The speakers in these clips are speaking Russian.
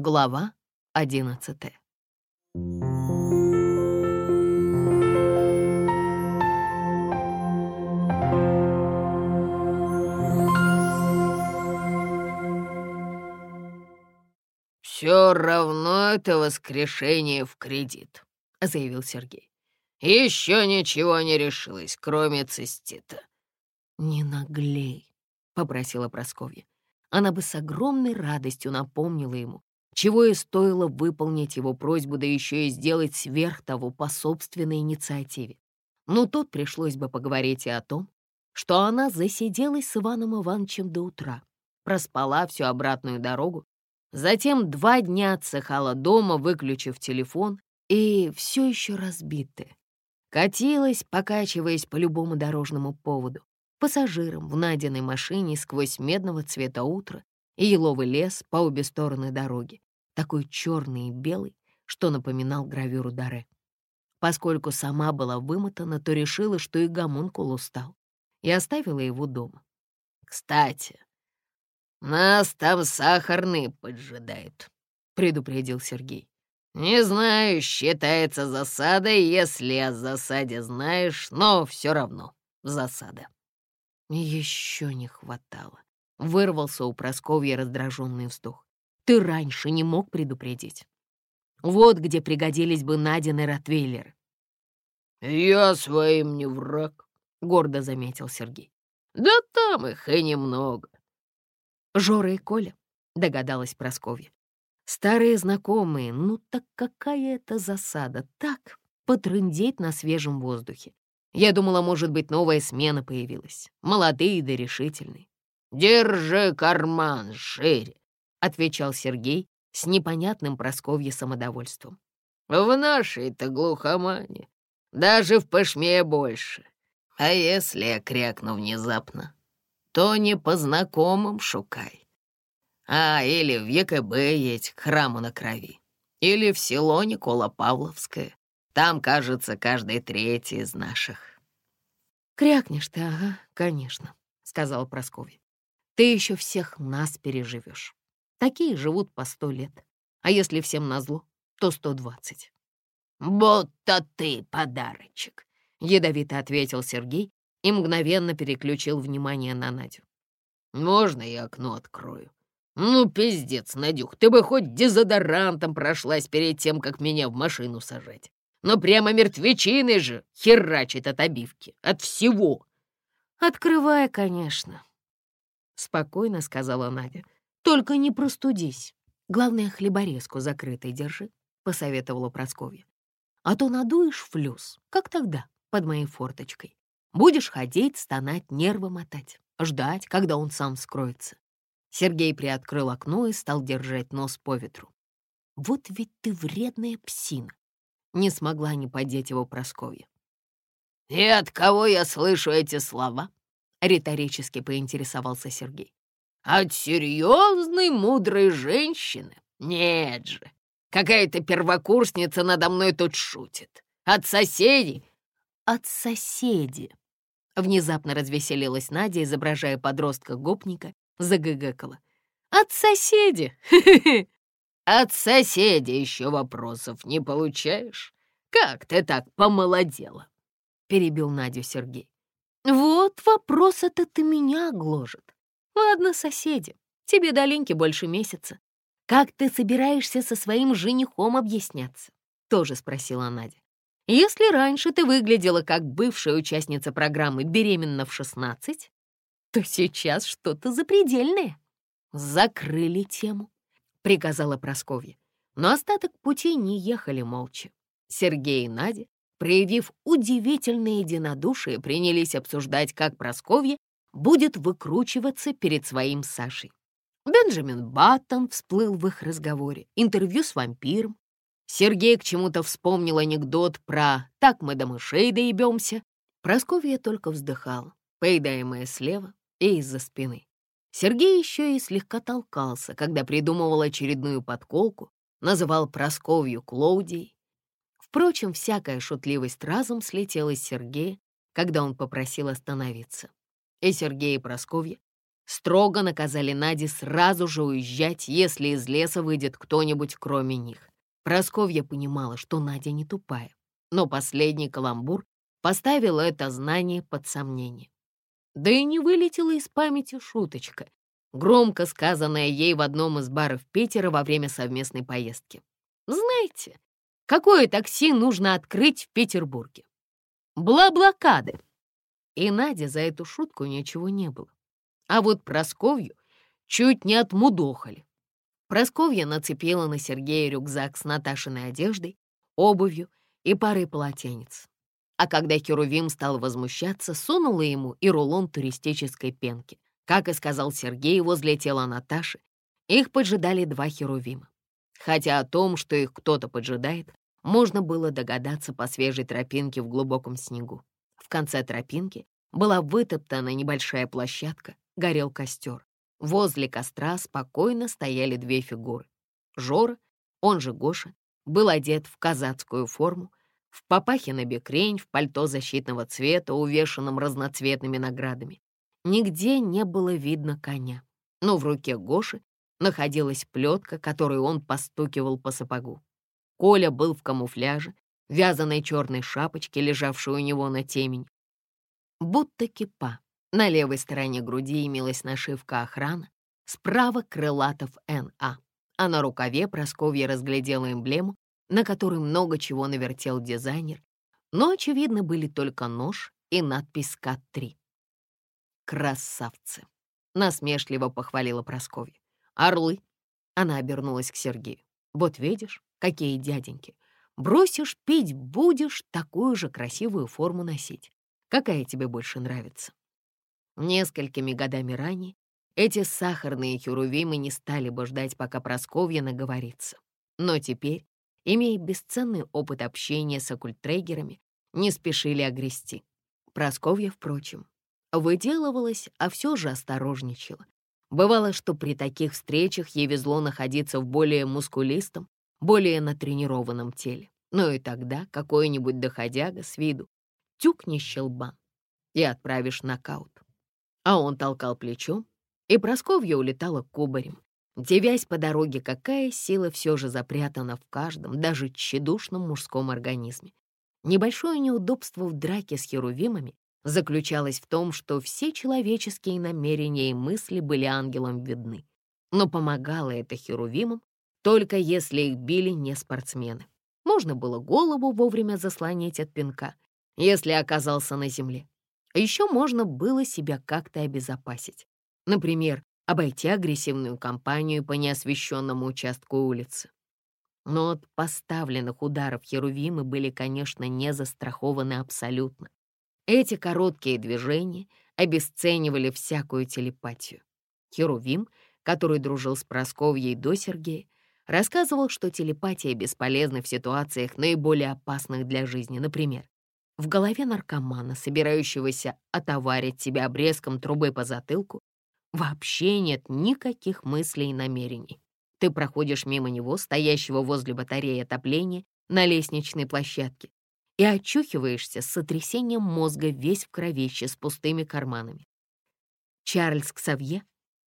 Глава одиннадцатая. «Все равно это воскрешение в кредит», — заявил Сергей. «Еще ничего не решилось, кроме цистита». «Не наглей», — попросила Прасковья. Она бы с огромной радостью напомнила ему, чего и стоило выполнить его просьбу, да еще и сделать сверх того по собственной инициативе. Но тут пришлось бы поговорить и о том, что она засиделась с Иваном Ивановичем до утра, проспала всю обратную дорогу Затем два дня отсыхала дома, выключив телефон, и все еще разбитая. Катилась, покачиваясь по любому дорожному поводу, пассажирам в Надиной машине сквозь медного цвета утра и еловый лес по обе стороны дороги, такой черный и белый, что напоминал гравюру Даре. Поскольку сама была вымотана, то решила, что и гомункул устал, и оставила его дома. «Кстати, «Нас там сахарные поджидают», — предупредил Сергей. «Не знаю, считается засадой, если о засаде знаешь, но все равно засада». Еще не хватало. Вырвался у Просковья раздраженный вздох. Ты раньше не мог предупредить. Вот где пригодились бы Надины ротвейлеры. «Я своим не враг», — гордо заметил Сергей. «Да там их и немного. Жора и Коля, догадалась Просковья. Старые знакомые, ну так какая это засада, так, потрындеть на свежем воздухе. Я думала, может быть, новая смена появилась, молодые да решительные. «Держи карман шире», — отвечал Сергей с непонятным Просковье самодовольством. «В нашей-то глухомане даже в пашме больше. А если я крякну внезапно, то не по знакомым шукай. А, или в ЕКБ едь к храму на крови. Или в село Никола Павловское. Там, кажется, каждый третий из наших. «Крякнешь ты, ага, конечно», — сказал Прасковья. «Ты еще всех нас переживешь. Такие живут по сто лет. А если всем назло, то сто двадцать». «Будто ты подарочек», — ядовито ответил Сергей и мгновенно переключил внимание на Надю. «Можно я окно открою?» «Ну, пиздец, Надюх, ты бы хоть дезодорантом прошлась перед тем, как меня в машину сажать. Но прямо мертвечины же херачит от обивки, от всего!» «Открывай, конечно», — спокойно сказала Надя. «Только не простудись. Главное, хлеборезку закрытой держи», — посоветовала Прасковья. «А то надуешь флюс, как тогда, под моей форточкой. Будешь ходить, стонать, нервы мотать, ждать, когда он сам скроется. Сергей приоткрыл окно и стал держать нос по ветру. «Вот ведь ты вредная псина!» Не смогла не подеть его Прасковья. «И от кого я слышу эти слова?» — риторически поинтересовался Сергей. «От серьезной, мудрой женщины? Нет же! Какая-то первокурсница надо мной тут шутит. От соседей от соседи. Внезапно развеселилась Надя, изображая подростка-гопника, загыгакала. «От соседи! От соседи еще вопросов не получаешь? Как ты так помолодела?» Перебил Надю Сергей. «Вот вопрос-то ты меня гложет. Ладно, соседи, тебе до Леньки больше месяца. Как ты собираешься со своим женихом объясняться?» Тоже спросила Надя. Если раньше ты выглядела как бывшая участница программы «Беременна в 16», то сейчас что-то запредельное. Закрыли тему, приказала Просковья. Но остаток пути не ехали молча. Сергей и Надя, проявив удивительное единодушие, принялись обсуждать, как Просковья будет выкручиваться перед своим Сашей. Бенджамин Баттон всплыл в их разговоре, интервью с вампиром, Сергей к чему-то вспомнил анекдот про «так мы до мышей доебемся». Просковья только вздыхала, поедаемая слева и из-за спины. Сергей еще и слегка толкался, когда придумывал очередную подколку, называл Просковью Клоудией. Впрочем, всякая шутливость разом слетела с Сергея, когда он попросил остановиться. И Сергей и Просковья Строго наказали Наде сразу же уезжать, если из леса выйдет кто-нибудь кроме них. Просковья понимала, что Надя не тупая, но последний каламбур поставил это знание под сомнение. Да и не вылетела из памяти шуточка, громко сказанная ей в одном из баров Питера во время совместной поездки. «Знаете, какое такси нужно открыть в Петербурге? Бла-блокады!» И Наде за эту шутку ничего не было. А вот Просковью чуть не отмудохали. Просковья нацепила на Сергея рюкзак с Наташиной одеждой, обувью и парой полотенец. А когда Херувим стал возмущаться, сунула ему и рулон туристической пенки. Как и сказал Сергей, возле тела Наташи их поджидали два Херувима. Хотя о том, что их кто-то поджидает, можно было догадаться по свежей тропинке в глубоком снегу. В конце тропинки была вытоптана небольшая площадка, горел костер. Возле костра спокойно стояли две фигуры. Жора, он же Гоша, был одет в казацкую форму, в папахе на бекрень, в пальто защитного цвета, увешанном разноцветными наградами. Нигде не было видно коня, но в руке Гоши находилась плетка, которую он постукивал по сапогу. Коля был в камуфляже, вязаной черной шапочке, лежавшей у него на темень, будто кипа. На левой стороне груди имелась нашивка охрана, справа крылатов НА, а на рукаве Просковья разглядела эмблему, на которой много чего навертел дизайнер, но, очевидно, были только нож и надпись «КАТ-3». «Красавцы!» — насмешливо похвалила Просковья. «Орлы!» — она обернулась к Сергею. «Вот видишь, какие дяденьки! Бросишь пить, будешь такую же красивую форму носить. Какая тебе больше нравится?» Несколькими годами ранее эти сахарные херувимы не стали бы ждать, пока Просковья наговорится. Но теперь, имея бесценный опыт общения с оккультрейгерами, не спешили огрести. Просковья, впрочем, выделывалась, а все же осторожничала. Бывало, что при таких встречах ей везло находиться в более мускулистом, более натренированном теле. Но и тогда какой-нибудь доходяга с виду тюкни щелбан и отправишь нокаут а он толкал плечом, и Просковья улетала кубарем, девясь по дороге, какая сила все же запрятана в каждом, даже тщедушном мужском организме. Небольшое неудобство в драке с херувимами заключалось в том, что все человеческие намерения и мысли были ангелом видны. Но помогало это херувимам только если их били не спортсмены. Можно было голову вовремя заслонить от пинка, если оказался на земле. Еще можно было себя как-то обезопасить. Например, обойти агрессивную компанию по неосвещенному участку улицы. Но от поставленных ударов Херувимы были, конечно, не застрахованы абсолютно. Эти короткие движения обесценивали всякую телепатию. Херувим, который дружил с Просковьей до Сергея, рассказывал, что телепатия бесполезна в ситуациях наиболее опасных для жизни, например, в голове наркомана, собирающегося отоварить себя обрезком трубы по затылку, вообще нет никаких мыслей и намерений. Ты проходишь мимо него, стоящего возле батареи отопления на лестничной площадке, и очухиваешься с сотрясением мозга весь в кровище с пустыми карманами. Чарльз Ксавье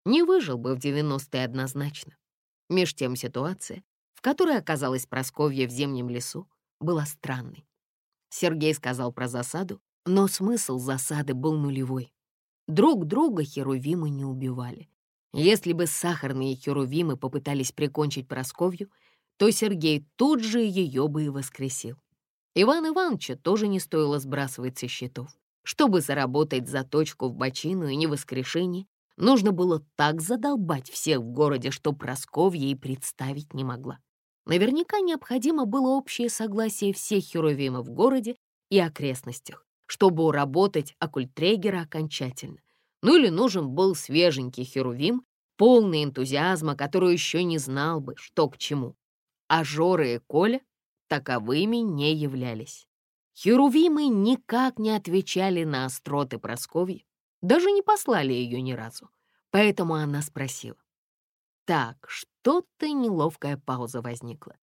не выжил бы в 90-е однозначно. Меж тем ситуация, в которой оказалась Просковья в зимнем лесу, была странной. Сергей сказал про засаду, но смысл засады был нулевой. Друг друга херувимы не убивали. Если бы сахарные херувимы попытались прикончить Просковью, то Сергей тут же ее бы и воскресил. Иван Ивановича тоже не стоило сбрасывать со счетов. Чтобы заработать заточку в бочину и невоскрешение, нужно было так задолбать всех в городе, что Просковья и представить не могла. Наверняка необходимо было общее согласие всех херувимов в городе и окрестностях, чтобы уработать оккультрегера окончательно. Ну или нужен был свеженький херувим, полный энтузиазма, который еще не знал бы, что к чему. А Жора и Коля таковыми не являлись. Херувимы никак не отвечали на остроты Просковьи, даже не послали ее ни разу. Поэтому она спросила. Так, что-то неловкая пауза возникла.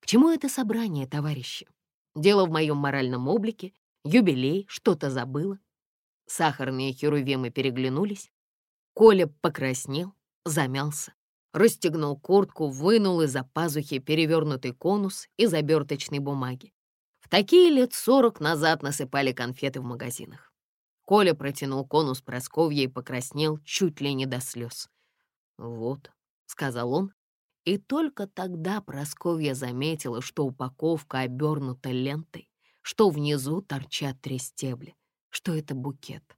К чему это собрание, товарищи? Дело в моем моральном облике, юбилей, что-то забыла. Сахарные херувимы переглянулись. Коля покраснел, замялся, расстегнул куртку, вынул из-за пазухи перевернутый конус из оберточной бумаги. В такие лет сорок назад насыпали конфеты в магазинах. Коля протянул конус Просковье и покраснел чуть ли не до слез. «Вот», — сказал он, и только тогда Просковья заметила, что упаковка обернута лентой, что внизу торчат три стебля, что это букет.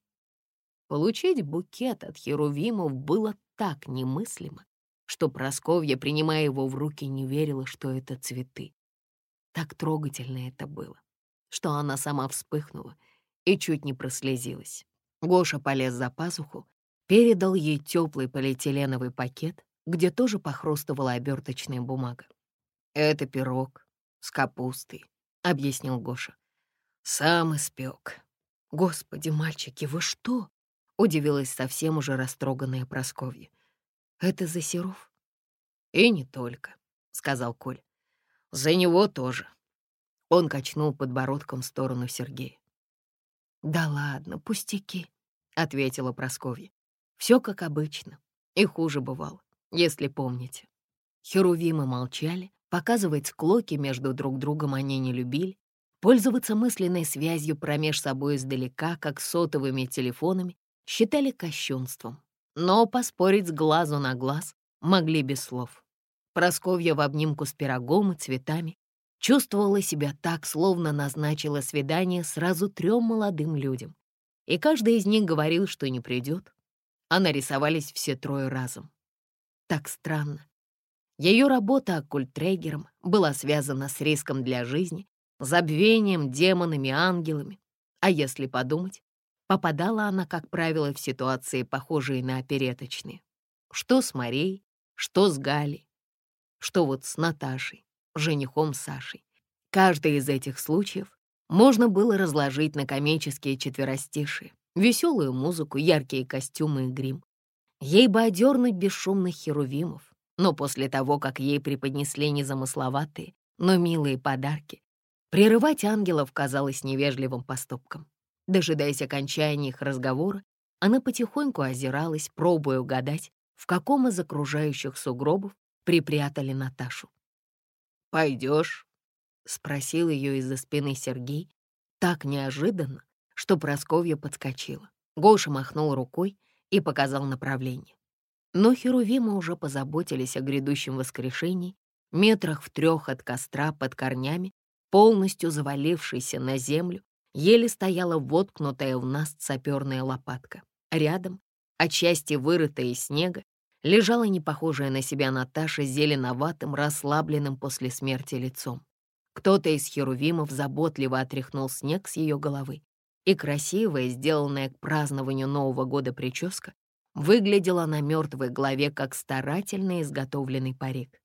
Получить букет от Херувимов было так немыслимо, что Просковья, принимая его в руки, не верила, что это цветы. Так трогательно это было, что она сама вспыхнула и чуть не прослезилась. Гоша полез за пазуху, передал ей теплый полиэтиленовый пакет, где тоже похрустывала оберточная бумага. «Это пирог с капустой», — объяснил Гоша. «Сам испек». «Господи, мальчики, вы что?» — удивилась совсем уже растроганная Просковья. «Это за Серов?» «И не только», — сказал Коль. «За него тоже». Он качнул подбородком в сторону Сергея. «Да ладно, пустяки», — ответила Просковья. «Все как обычно, и хуже бывало если помните. Херувимы молчали, показывать склоки между друг другом они не любили, пользоваться мысленной связью промеж собой издалека, как сотовыми телефонами, считали кощунством. Но поспорить с глазу на глаз могли без слов. Просковья в обнимку с пирогом и цветами чувствовала себя так, словно назначила свидание сразу трем молодым людям. И каждый из них говорил, что не придет, а нарисовались все трое разом. Так странно. Ее работа оккультрегером была связана с риском для жизни, забвением, демонами, ангелами. А если подумать, попадала она, как правило, в ситуации, похожие на опереточные. Что с Марией, что с Галей, что вот с Наташей, женихом Сашей. Каждый из этих случаев можно было разложить на комические четверостишие, веселую музыку, яркие костюмы и грим. Ей бы одернуть бесшумных херувимов, но после того, как ей преподнесли незамысловатые, но милые подарки, прерывать ангелов казалось невежливым поступком. Дожидаясь окончания их разговора, она потихоньку озиралась, пробуя угадать, в каком из окружающих сугробов припрятали Наташу. «Пойдешь?» — спросил ее из-за спины Сергей, так неожиданно, что Просковья подскочила. Гоша махнул рукой, и показал направление. Но Херувимы уже позаботились о грядущем воскрешении, метрах в трех от костра под корнями, полностью завалившейся на землю, еле стояла воткнутая в нас саперная лопатка. Рядом, отчасти вырытая из снега, лежала непохожая на себя Наташа зеленоватым, расслабленным после смерти лицом. Кто-то из херувимов заботливо отряхнул снег с ее головы и красивая, сделанная к празднованию Нового года прическа, выглядела на мертвой голове, как старательно изготовленный парик.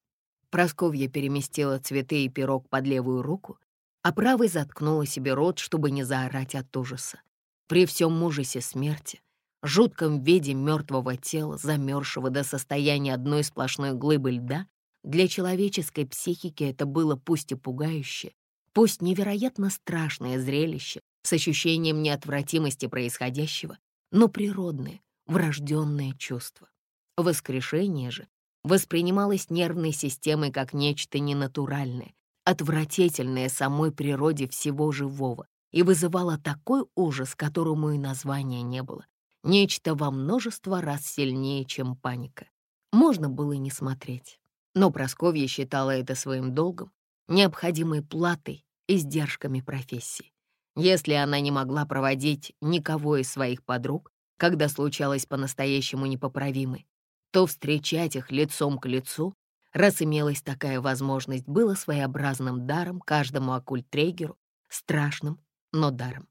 Просковья переместила цветы и пирог под левую руку, а правой заткнула себе рот, чтобы не заорать от ужаса. При всем ужасе смерти, жутком виде мертвого тела, замерзшего до состояния одной сплошной глыбы льда, для человеческой психики это было пусть и пугающее, пусть невероятно страшное зрелище, с ощущением неотвратимости происходящего, но природное, врожденное чувство. Воскрешение же воспринималось нервной системой как нечто ненатуральное, отвратительное самой природе всего живого и вызывало такой ужас, которому и названия не было. Нечто во множество раз сильнее, чем паника. Можно было и не смотреть. Но Просковья считала это своим долгом, необходимой платой и сдержками профессии. Если она не могла проводить никого из своих подруг, когда случалось по-настоящему непоправимое, то встречать их лицом к лицу, раз имелась такая возможность, было своеобразным даром каждому оккультрегеру, страшным, но даром.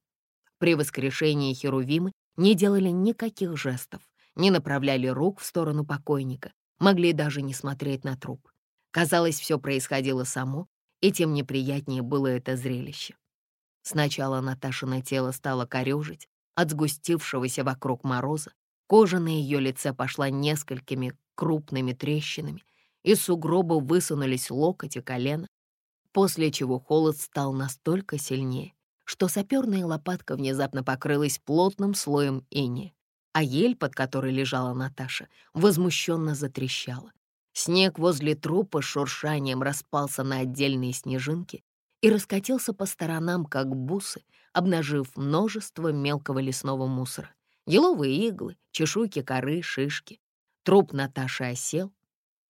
При воскрешении Херувимы не делали никаких жестов, не направляли рук в сторону покойника, могли даже не смотреть на труп. Казалось, все происходило само, и тем неприятнее было это зрелище. Сначала Наташино тело стало корежить от сгустившегося вокруг мороза, кожа на ее лице пошла несколькими крупными трещинами, из сугроба высунулись локоть и колено, после чего холод стал настолько сильнее, что саперная лопатка внезапно покрылась плотным слоем инея. а ель, под которой лежала Наташа, возмущенно затрещала. Снег возле трупа шуршанием распался на отдельные снежинки и раскатился по сторонам, как бусы, обнажив множество мелкого лесного мусора. Еловые иглы, чешуйки коры, шишки. Труп Наташи осел,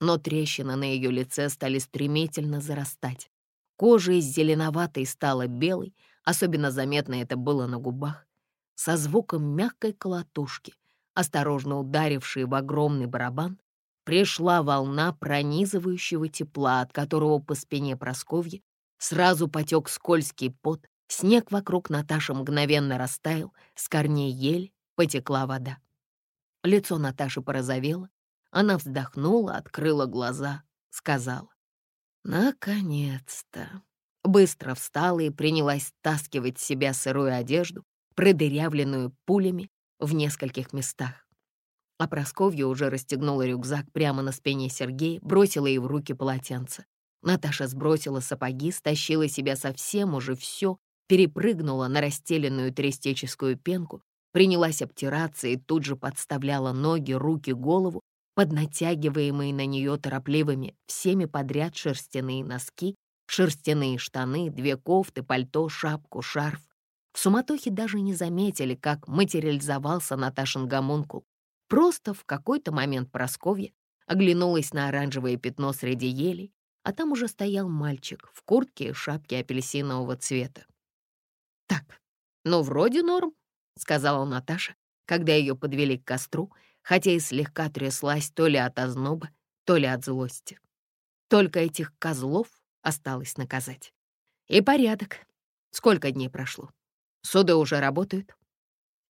но трещины на ее лице стали стремительно зарастать. Кожа из зеленоватой стала белой, особенно заметно это было на губах. Со звуком мягкой колотушки, осторожно ударившей в огромный барабан, пришла волна пронизывающего тепла, от которого по спине Просковьи сразу потек скользкий пот, снег вокруг Наташи мгновенно растаял, с корней ель потекла вода. Лицо Наташи порозовело, она вздохнула, открыла глаза, сказала. «Наконец-то!» Быстро встала и принялась стаскивать с себя сырую одежду, продырявленную пулями в нескольких местах. А Просковья уже расстегнула рюкзак прямо на спине Сергея, бросила ей в руки полотенце. Наташа сбросила сапоги, стащила себя совсем уже все, перепрыгнула на расстеленную туристическую пенку, принялась обтираться и тут же подставляла ноги, руки, голову под натягиваемые на нее торопливыми всеми подряд шерстяные носки, шерстяные штаны, две кофты, пальто, шапку, шарф. В суматохе даже не заметили, как материализовался Наташин гомункул. Просто в какой-то момент Просковья оглянулась на оранжевое пятно среди елей, а там уже стоял мальчик в куртке и шапке апельсинового цвета. «Так, ну вроде норм», — сказала Наташа, когда ее подвели к костру, хотя и слегка тряслась то ли от озноба, то ли от злости. Только этих козлов осталось наказать. И порядок. Сколько дней прошло? Суды уже работают?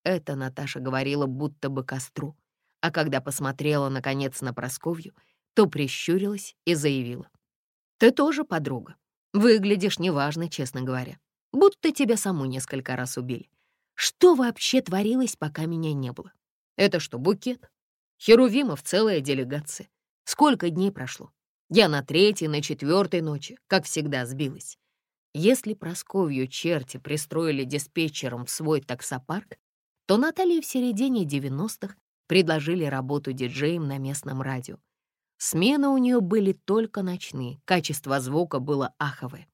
Это Наташа говорила будто бы костру, а когда посмотрела, наконец, на Просковью, то прищурилась и заявила. «Ты тоже подруга. Выглядишь неважно, честно говоря. Будто тебя саму несколько раз убили. Что вообще творилось, пока меня не было? Это что, букет? Херувимов целая делегация. Сколько дней прошло? Я на третьей, на четвертой ночи, как всегда, сбилась. Если Просковью черти пристроили диспетчером в свой таксопарк, то Наталье в середине 90-х предложили работу диджеем на местном радио. Смены у нее были только ночные, качество звука было аховое.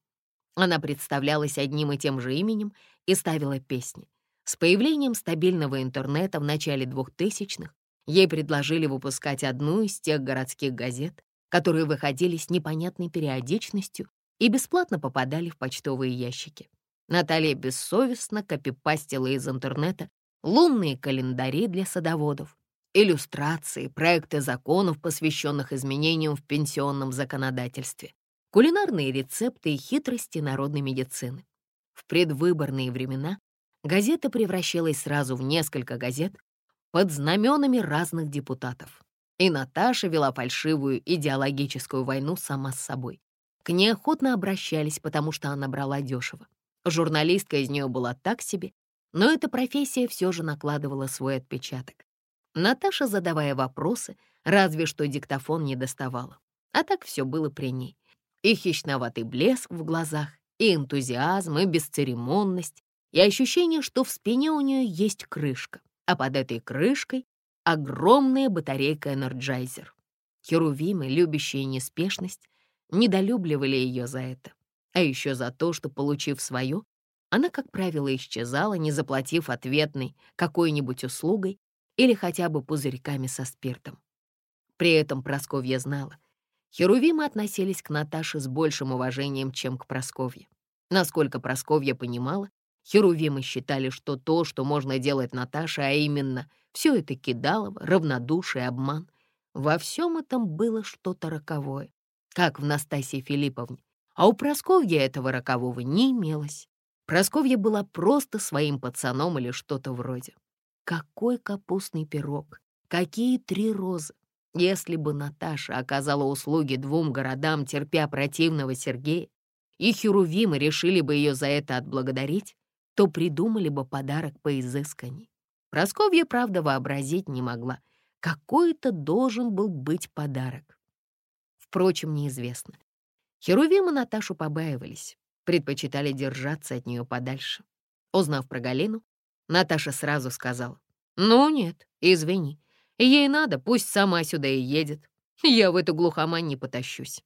Она представлялась одним и тем же именем и ставила песни. С появлением стабильного интернета в начале 2000-х ей предложили выпускать одну из тех городских газет, которые выходили с непонятной периодичностью и бесплатно попадали в почтовые ящики. Наталья бессовестно копипастила из интернета лунные календари для садоводов, иллюстрации, проекты законов, посвященных изменениям в пенсионном законодательстве, кулинарные рецепты и хитрости народной медицины. В предвыборные времена газета превращалась сразу в несколько газет под знаменами разных депутатов. И Наташа вела фальшивую идеологическую войну сама с собой. К ней охотно обращались, потому что она брала дешево. Журналистка из нее была так себе, но эта профессия все же накладывала свой отпечаток. Наташа, задавая вопросы, разве что диктофон не доставала. А так все было при ней. И хищноватый блеск в глазах, и энтузиазм, и бесцеремонность, и ощущение, что в спине у нее есть крышка, а под этой крышкой огромная батарейка Энерджайзер. Херувимы, любящие неспешность, недолюбливали ее за это. А еще за то, что, получив свое, она, как правило, исчезала, не заплатив ответной какой-нибудь услугой или хотя бы пузырьками со спиртом. При этом Просковья знала, херувимы относились к Наташе с большим уважением, чем к Просковье. Насколько Просковья понимала, Херувимы считали, что то, что можно делать Наташе, а именно все это кидалово, равнодушие, обман, во всем этом было что-то роковое, как в Настасии Филипповне. А у Просковьи этого рокового не имелось. Просковья была просто своим пацаном или что-то вроде. Какой капустный пирог, какие три розы. Если бы Наташа оказала услуги двум городам, терпя противного Сергея, и Херувимы решили бы ее за это отблагодарить, то придумали бы подарок поизысканней. Просковья, правда, вообразить не могла. Какой-то должен был быть подарок. Впрочем, неизвестно. Херувимы Наташу побаивались, предпочитали держаться от нее подальше. Узнав про Галину, Наташа сразу сказала, «Ну нет, извини. Ей надо, пусть сама сюда и едет. Я в эту глухомань не потащусь».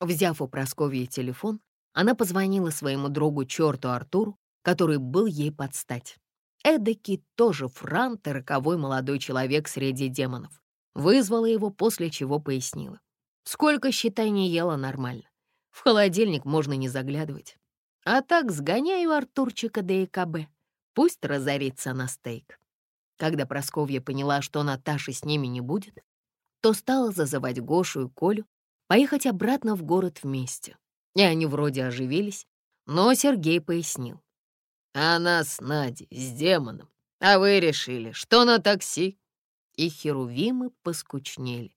Взяв у Прасковьи телефон, она позвонила своему другу черту Артуру, который был ей под стать. Эдакий тоже франт и роковой молодой человек среди демонов. Вызвала его, после чего пояснила. Сколько, считай, не ела нормально. В холодильник можно не заглядывать. А так сгоняю Артурчика до ЕКБ. Пусть разорится на стейк. Когда Просковья поняла, что Наташи с ними не будет, то стала зазывать Гошу и Колю поехать обратно в город вместе. И они вроде оживились, но Сергей пояснил. «Она с Надей, с демоном, а вы решили, что на такси?» И херувимы поскучнели.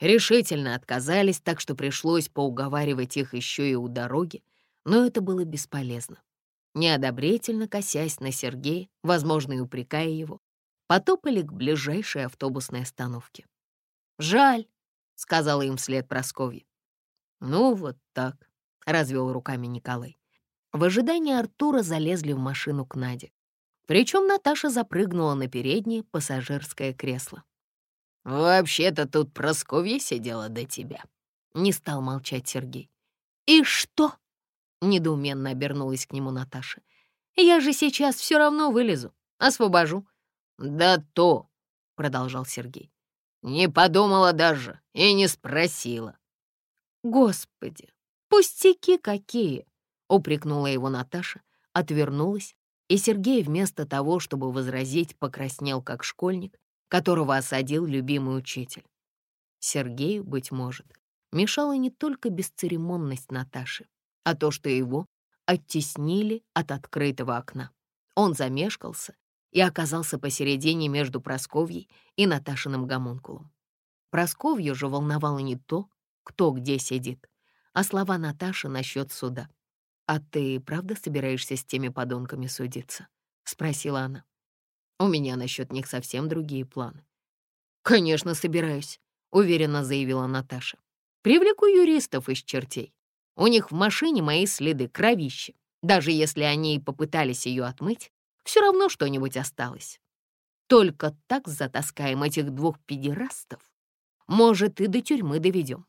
Решительно отказались, так что пришлось поуговаривать их еще и у дороги, но это было бесполезно. Неодобрительно косясь на Сергея, возможно, и упрекая его, потопали к ближайшей автобусной остановке. «Жаль», — сказала им вслед Прасковья. «Ну, вот так», — развел руками Николай. В ожидании Артура залезли в машину к Наде. Причем Наташа запрыгнула на переднее пассажирское кресло. «Вообще-то тут Прасковья сидела до тебя», — не стал молчать Сергей. «И что?» — недоуменно обернулась к нему Наташа. «Я же сейчас все равно вылезу, освобожу». «Да то», — продолжал Сергей. Не подумала даже и не спросила. Господи, пустяки какие! Упрекнула его Наташа, отвернулась, и Сергей вместо того, чтобы возразить, покраснел как школьник, которого осадил любимый учитель. Сергею, быть может, мешала не только бесцеремонность Наташи, а то, что его оттеснили от открытого окна. Он замешкался и оказался посередине между Просковьей и Наташиным гомункулом. Просковью же волновало не то, кто где сидит, а слова Наташи насчет суда. «А ты правда собираешься с теми подонками судиться?» — спросила она. «У меня насчет них совсем другие планы». «Конечно, собираюсь», — уверенно заявила Наташа. «Привлеку юристов из чертей. У них в машине мои следы кровища. Даже если они и попытались ее отмыть, все равно что-нибудь осталось. Только так затаскаем этих двух педерастов. Может, и до тюрьмы доведем.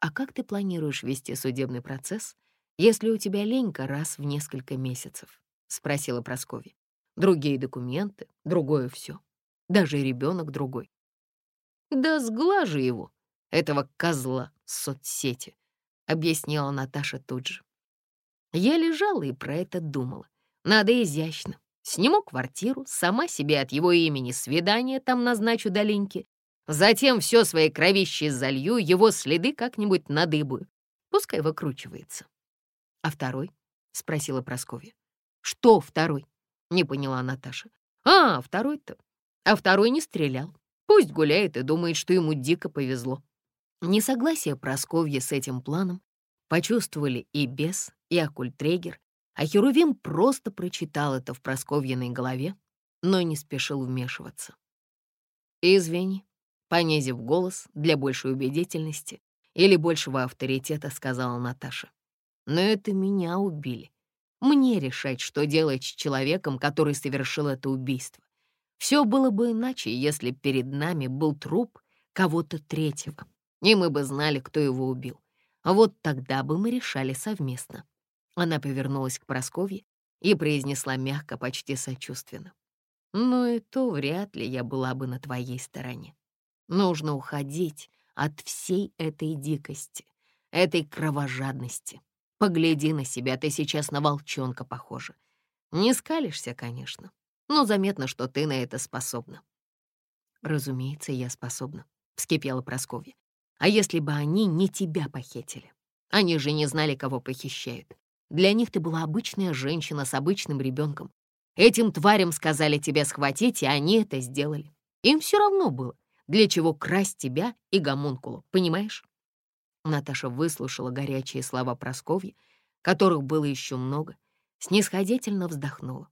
А как ты планируешь вести судебный процесс, если у тебя ленька раз в несколько месяцев? Спросила Прасковья. Другие документы, другое все. Даже ребенок другой. Да сглажу его, этого козла с соцсети, объяснила Наташа тут же. Я лежала и про это думала. Надо изящно, Сниму квартиру, сама себе от его имени свидание там назначу до. Затем все свои кровище залью, его следы как-нибудь надыбую. Пускай выкручивается. — А второй? — спросила Прасковья. — Что второй? — не поняла Наташа. — А, второй-то. А второй не стрелял. Пусть гуляет и думает, что ему дико повезло. Несогласие Прасковьи с этим планом почувствовали и бес, и оккультрегер, а Херувим просто прочитал это в Просковьиной голове, но не спешил вмешиваться. «Извини», — понизив голос для большей убедительности или большего авторитета, сказала Наташа. «Но это меня убили. Мне решать, что делать с человеком, который совершил это убийство. Все было бы иначе, если перед нами был труп кого-то третьего, и мы бы знали, кто его убил. А вот тогда бы мы решали совместно. Она повернулась к Просковье и произнесла мягко, почти сочувственно. «Ну и то вряд ли я была бы на твоей стороне. Нужно уходить от всей этой дикости, этой кровожадности. Погляди на себя, ты сейчас на волчонка похожа. Не скалишься, конечно, но заметно, что ты на это способна». «Разумеется, я способна», — вскипела Просковья. «А если бы они не тебя похитили? Они же не знали, кого похищают. Для них ты была обычная женщина с обычным ребенком. Этим тварям сказали тебя схватить, и они это сделали. Им все равно было, для чего красть тебя и гомункулу, понимаешь?» Наташа выслушала горячие слова Просковьи, которых было еще много, снисходительно вздохнула.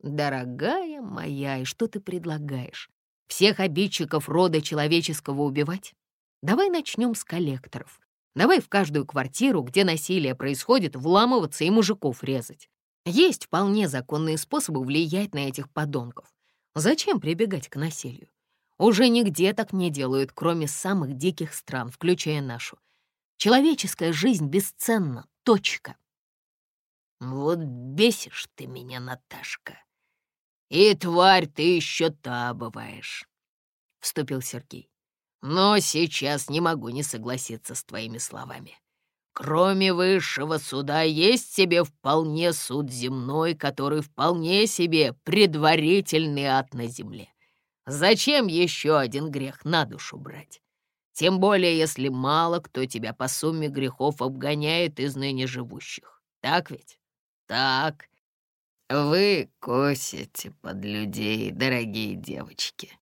«Дорогая моя, и что ты предлагаешь? Всех обидчиков рода человеческого убивать? Давай начнем с коллекторов. Давай в каждую квартиру, где насилие происходит, вламываться и мужиков резать. Есть вполне законные способы влиять на этих подонков. Зачем прибегать к насилию? Уже нигде так не делают, кроме самых диких стран, включая нашу. Человеческая жизнь бесценна. Точка. Вот бесишь ты меня, Наташка. И тварь ты еще та бываешь, — вступил Сергей. Но сейчас не могу не согласиться с твоими словами. Кроме высшего суда есть себе вполне суд земной, который вполне себе предварительный ад на земле. Зачем еще один грех на душу брать? Тем более, если мало кто тебя по сумме грехов обгоняет из ныне живущих. Так ведь? Так. Вы косите под людей, дорогие девочки.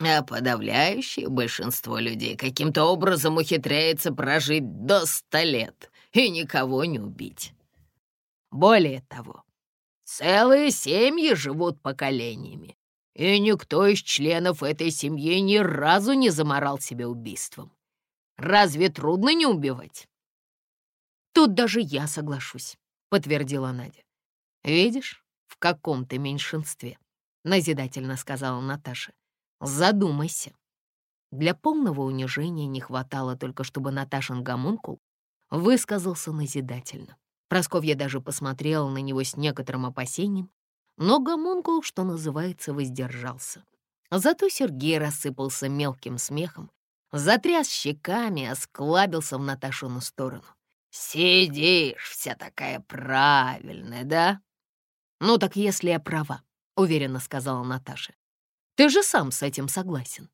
А подавляющее большинство людей каким-то образом ухитряется прожить до ста лет и никого не убить. Более того, целые семьи живут поколениями, и никто из членов этой семьи ни разу не заморал себя убийством. Разве трудно не убивать? Тут даже я соглашусь, подтвердила Надя. Видишь, в каком ты меньшинстве, назидательно сказала Наташа. Задумайся. Для полного унижения не хватало только, чтобы Наташин гомункул высказался назидательно. Просковья даже посмотрела на него с некоторым опасением, но гомункул, что называется, воздержался. Зато Сергей рассыпался мелким смехом, затряс щеками, осклабился в Наташину сторону. «Сидишь вся такая правильная, да?» «Ну так если я права», — уверенно сказала Наташа. Ты же сам с этим согласен.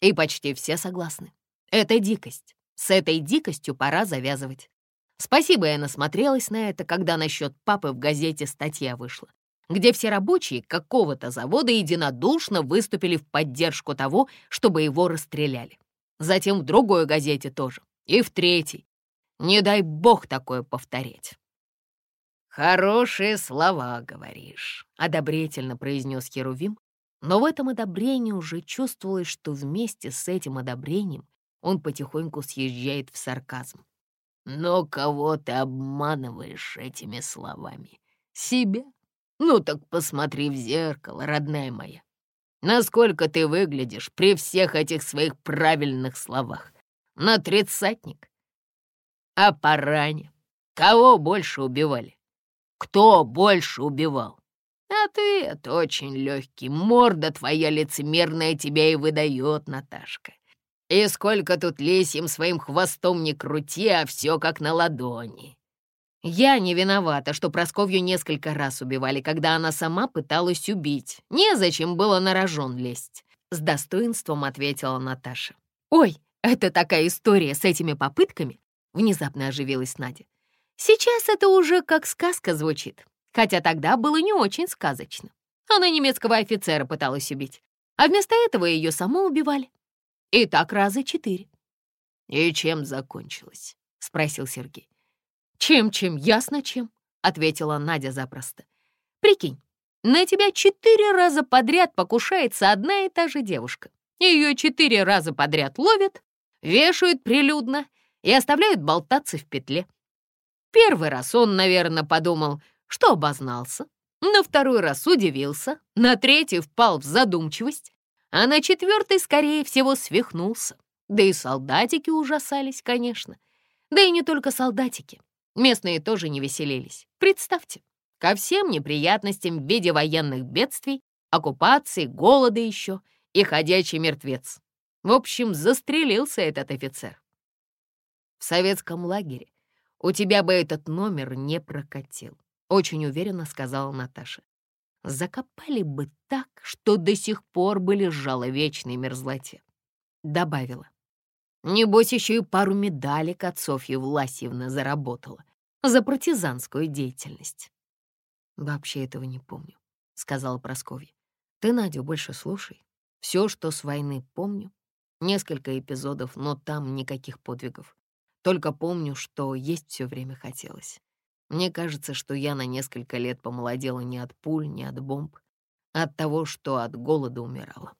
И почти все согласны. Это дикость. С этой дикостью пора завязывать. Спасибо, я насмотрелась на это, когда насчет папы в газете статья вышла, где все рабочие какого-то завода единодушно выступили в поддержку того, чтобы его расстреляли. Затем в другой газете тоже. И в третьей. Не дай бог такое повторять. «Хорошие слова, говоришь», — одобрительно произнес Херувим, но в этом одобрении уже чувствовалось, что вместе с этим одобрением он потихоньку съезжает в сарказм. «Но кого ты обманываешь этими словами? Себя? Ну так посмотри в зеркало, родная моя. Насколько ты выглядишь при всех этих своих правильных словах? На тридцатник? А по ране? Кого больше убивали? Кто больше убивал? Ответ очень легкий. Морда твоя лицемерная тебя и выдает, Наташка. И сколько тут лисьем своим хвостом не крути, а все как на ладони. Я не виновата, что Просковью несколько раз убивали, когда она сама пыталась убить. Незачем было на рожон лезть. С достоинством ответила Наташа. «Ой, это такая история с этими попытками?» Внезапно оживилась Надя. «Сейчас это уже как сказка звучит хотя тогда было не очень сказочно. Она немецкого офицера пыталась убить, а вместо этого ее саму убивали. И так раза четыре. «И чем закончилось?» — спросил Сергей. «Чем-чем, ясно чем», — ответила Надя запросто. «Прикинь, на тебя четыре раза подряд покушается одна и та же девушка. Ее четыре раза подряд ловят, вешают прилюдно и оставляют болтаться в петле. Первый раз он, наверное, подумал, что обознался, на второй раз удивился, на третий впал в задумчивость, а на четвертый, скорее всего, свихнулся. Да и солдатики ужасались, конечно. Да и не только солдатики. Местные тоже не веселились. Представьте, ко всем неприятностям в виде военных бедствий, оккупации, голода еще и ходячий мертвец. В общем, застрелился этот офицер. В советском лагере у тебя бы этот номер не прокатил. Очень уверенно сказала Наташа. Закопали бы так, что до сих пор бы лежала в вечной мерзлоте. Добавила. Небось, еще и пару медалек от Софьи Власьевны заработала за партизанскую деятельность. «Вообще этого не помню», — сказала Прасковья. «Ты, Надю, больше слушай. Все, что с войны помню. Несколько эпизодов, но там никаких подвигов. Только помню, что есть все время хотелось. Мне кажется, что я на несколько лет помолодела не от пуль, не от бомб, а от того, что от голода умирала.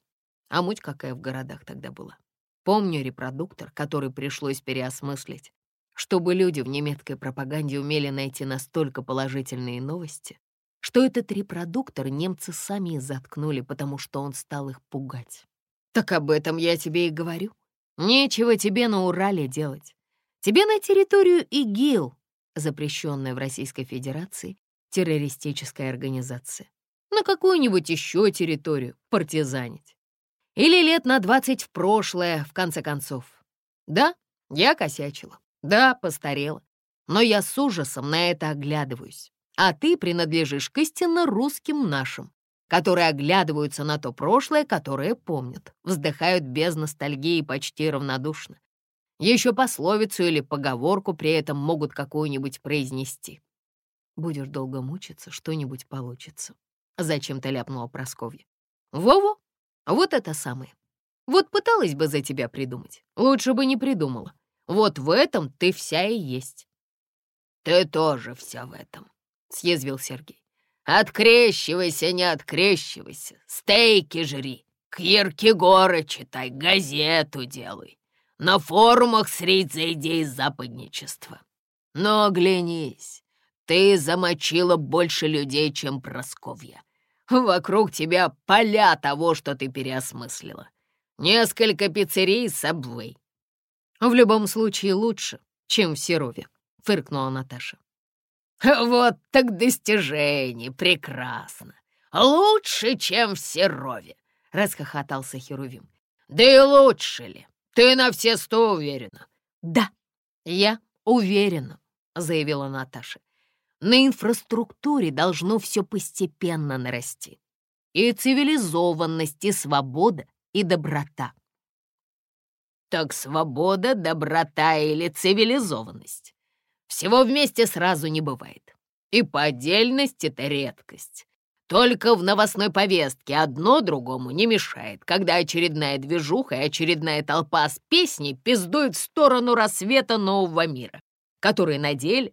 А муть какая в городах тогда была. Помню репродуктор, который пришлось переосмыслить, чтобы люди в немецкой пропаганде умели найти настолько положительные новости, что этот репродуктор немцы сами и заткнули, потому что он стал их пугать. Так об этом я тебе и говорю. Нечего тебе на Урале делать. Тебе на территорию ИГИЛ, запрещенная в Российской Федерации террористическая организация. На какую-нибудь еще территорию партизанить. Или лет на двадцать в прошлое, в конце концов. Да, я косячила. Да, постарела. Но я с ужасом на это оглядываюсь. А ты принадлежишь к истинно русским нашим, которые оглядываются на то прошлое, которое помнят, вздыхают без ностальгии почти равнодушно. Еще пословицу или поговорку при этом могут какую-нибудь произнести. Будешь долго мучиться, что-нибудь получится. Зачем-то ляпнула Просковья. Во-во, вот это самое. Вот пыталась бы за тебя придумать. Лучше бы не придумала. Вот в этом ты вся и есть. Ты тоже вся в этом, съязвил Сергей. Открещивайся, не открещивайся. Стейки жри. Киркегора читай, газету делай. На форумах средь за идеи западничества. Но оглянись, ты замочила больше людей, чем Просковья. Вокруг тебя поля того, что ты переосмыслила. Несколько пиццерий с обвой. В любом случае лучше, чем в Серове, фыркнула Наташа. Вот так достижение, прекрасно. Лучше, чем в Серове, расхохотался Херувим. Да и лучше ли? Ты на все сто уверена? Да, я уверена, заявила Наташа. На инфраструктуре должно все постепенно нарасти. И цивилизованность, и свобода, и доброта. Так свобода, доброта или цивилизованность? Всего вместе сразу не бывает. И по отдельности это редкость. Только в новостной повестке одно другому не мешает, когда очередная движуха и очередная толпа с песней пиздует в сторону рассвета нового мира, который на деле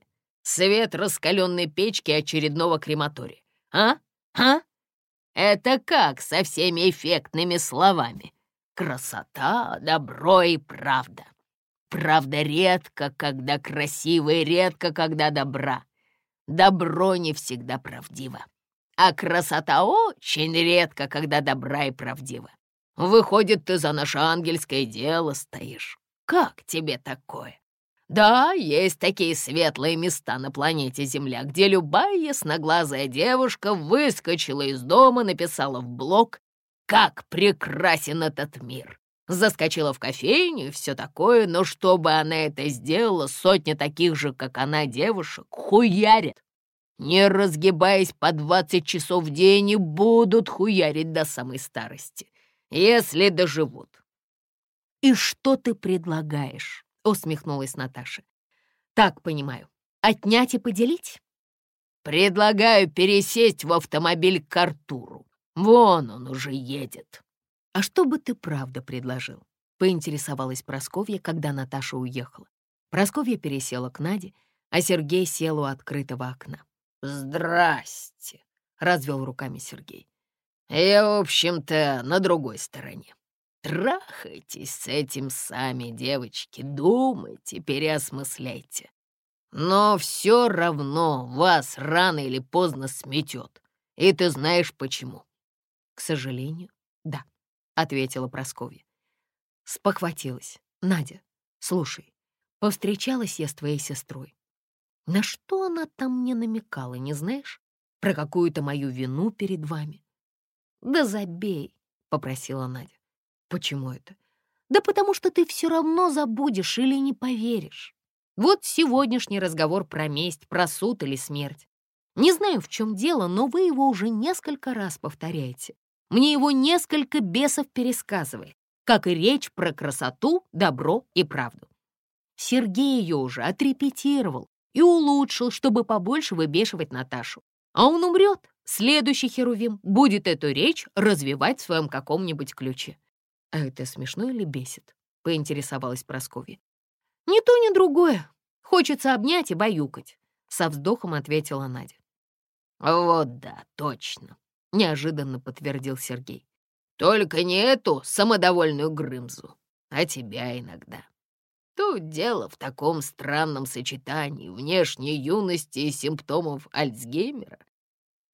свет раскаленной печки очередного крематория. А? А? Это как со всеми эффектными словами? Красота, добро и правда. Правда редко, когда красиво, и редко, когда добра. Добро не всегда правдиво. А красота очень редко, когда добра и правдива. Выходит, ты за наше ангельское дело стоишь. Как тебе такое? Да, есть такие светлые места на планете Земля, где любая ясноглазая девушка выскочила из дома, написала в блог, как прекрасен этот мир. Заскочила в кофейню и все такое, но чтобы она это сделала, сотни таких же, как она, девушек, хуярят. Не разгибаясь по 20 часов в день и будут хуярить до самой старости, если доживут. «И что ты предлагаешь?» — усмехнулась Наташа. «Так, понимаю, отнять и поделить?» «Предлагаю пересесть в автомобиль к Артуру. Вон он уже едет». «А что бы ты правда предложил?» — поинтересовалась Просковья, когда Наташа уехала. Просковья пересела к Наде, а Сергей сел у открытого окна. «Здрасте», — развел руками Сергей. «Я, в общем-то, на другой стороне. Трахайтесь с этим сами, девочки, думайте, переосмысляйте. Но все равно вас рано или поздно сметет. И ты знаешь почему. К сожалению, да, ответила Прасковья. Спохватилась. Надя, слушай, повстречалась я с твоей сестрой. На что она там мне намекала, не знаешь? Про какую-то мою вину перед вами. Да забей, попросила Надя. Почему это? Да потому что ты все равно забудешь или не поверишь. Вот сегодняшний разговор про месть, про суд или смерть. Не знаю, в чем дело, но вы его уже несколько раз повторяете. Мне его несколько бесов пересказывает, как и речь про красоту, добро и правду. Сергей ее уже отрепетировал и улучшил, чтобы побольше выбешивать Наташу. А он умрет, следующий Херувим будет эту речь развивать в своем каком-нибудь ключе. «А это смешно или бесит?» — поинтересовалась Прасковья. «Ни то, ни другое. Хочется обнять и баюкать», — со вздохом ответила Надя. «Вот да, точно», — неожиданно подтвердил Сергей. «Только не эту самодовольную Грымзу, а тебя иногда. Тут дело в таком странном сочетании внешней юности и симптомов Альцгеймера.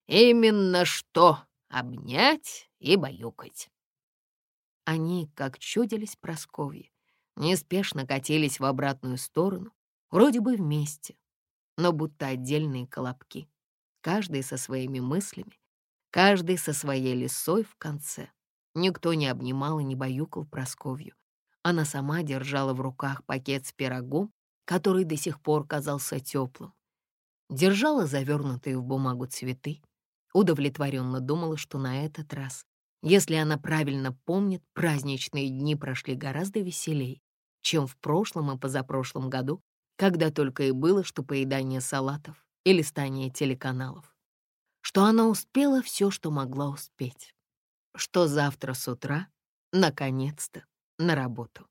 Именно что обнять и баюкать. Они, как чудились Просковье, неспешно катились в обратную сторону, вроде бы вместе, но будто отдельные колобки, каждый со своими мыслями, каждый со своей лисой в конце. Никто не обнимал и не баюкал Просковью. Она сама держала в руках пакет с пирогом, который до сих пор казался теплым. Держала завернутые в бумагу цветы, удовлетворенно думала, что на этот раз, если она правильно помнит, праздничные дни прошли гораздо веселей, чем в прошлом и позапрошлом году, когда только и было что поедание салатов и листание телеканалов. Что она успела все, что могла успеть. Что завтра с утра, наконец-то, на работу.